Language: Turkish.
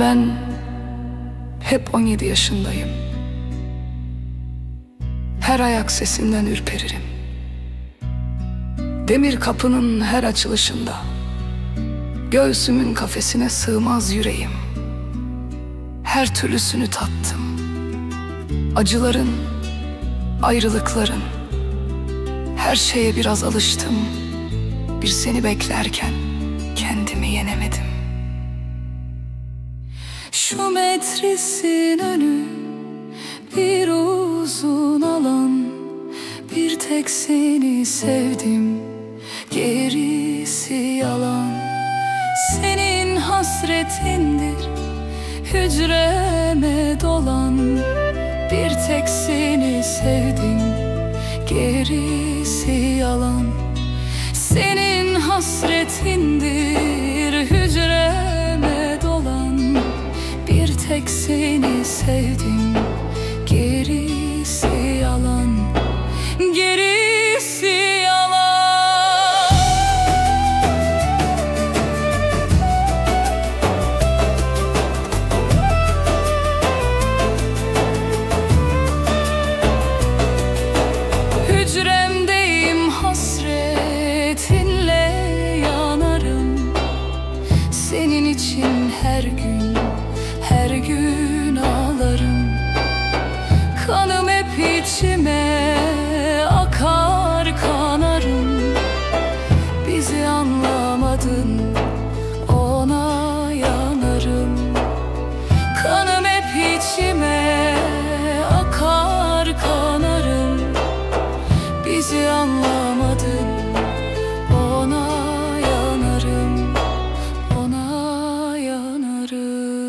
Ben hep 17 yaşındayım. Her ayak sesinden ürperirim. Demir kapının her açılışında Göğsümün kafesine sığmaz yüreğim Her türlüsünü tattım Acıların, ayrılıkların Her şeye biraz alıştım Bir seni beklerken kendimi yenemedim Şu metrisin önü bir uzun alan. Bir tek seni sevdim gerisi yalan. Senin hasretindir hücreme dolan. Bir tek seni sevdim gerisi yalan. Senin hasretindir sevdim gerisi yalan Gerisi yalan. Hücremdeyim hasretinle yanarım. Senin için her gün, her gün içime akar kanarım. Bizi anlamadın ona yanarım. Kanım hep içime akar kanarım. Bizi anlamadın ona yanarım. Ona yanarım.